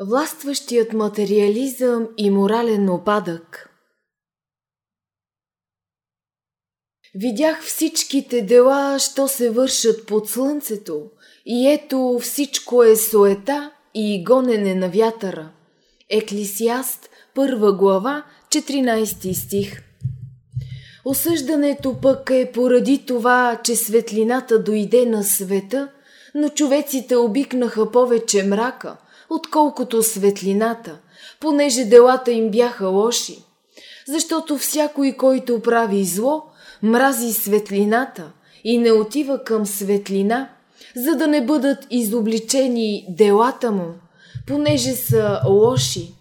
Властващият материализъм и морален опадък Видях всичките дела, що се вършат под слънцето, и ето всичко е суета и гонене на вятъра. Еклисиаст, първа глава, 14 стих Осъждането пък е поради това, че светлината дойде на света, но човеците обикнаха повече мрака – отколкото светлината, понеже делата им бяха лоши. Защото всякой, който прави зло, мрази светлината и не отива към светлина, за да не бъдат изобличени делата му, понеже са лоши.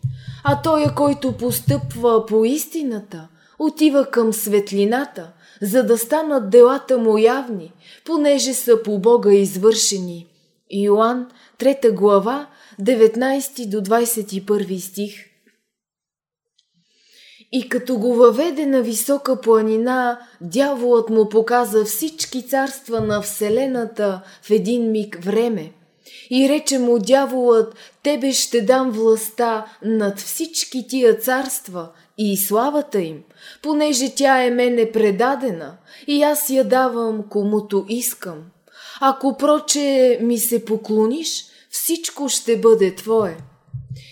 А той, който постъпва по истината, отива към светлината, за да станат делата му явни, понеже са по Бога извършени. Иоанн, 3 глава, 19 до 21 стих. И като го въведе на висока планина, дяволът му показа всички царства на Вселената в един миг време. И рече му дяволът, тебе ще дам властта над всички тия царства и славата им, понеже тя е мене предадена и аз я давам комуто искам. Ако проче ми се поклониш, всичко ще бъде Твое.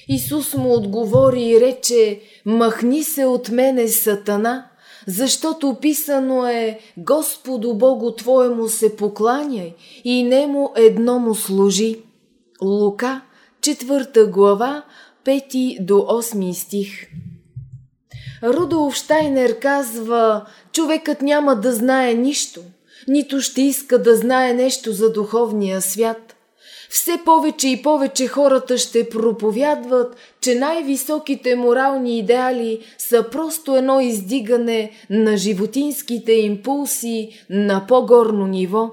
Исус му отговори и рече, махни се от мене, Сатана, защото описано е Господу Богу Твоему се покланяй и нему едно му служи. Лука, 4 глава, 5 до 8 стих. Рудолф Штайнер казва, човекът няма да знае нищо, нито ще иска да знае нещо за духовния свят – все повече и повече хората ще проповядват, че най-високите морални идеали са просто едно издигане на животинските импулси на по-горно ниво.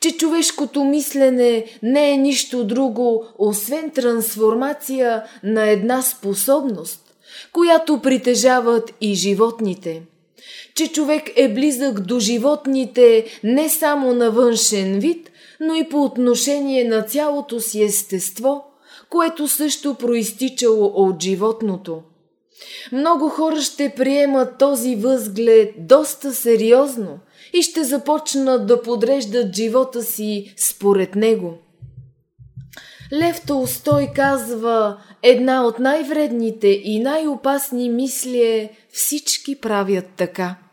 Че човешкото мислене не е нищо друго, освен трансформация на една способност, която притежават и животните че човек е близък до животните не само на външен вид, но и по отношение на цялото си естество, което също проистичало от животното. Много хора ще приемат този възглед доста сериозно и ще започнат да подреждат живота си според него. Лев Толстой казва, една от най-вредните и най-опасни мисли е всички правят така –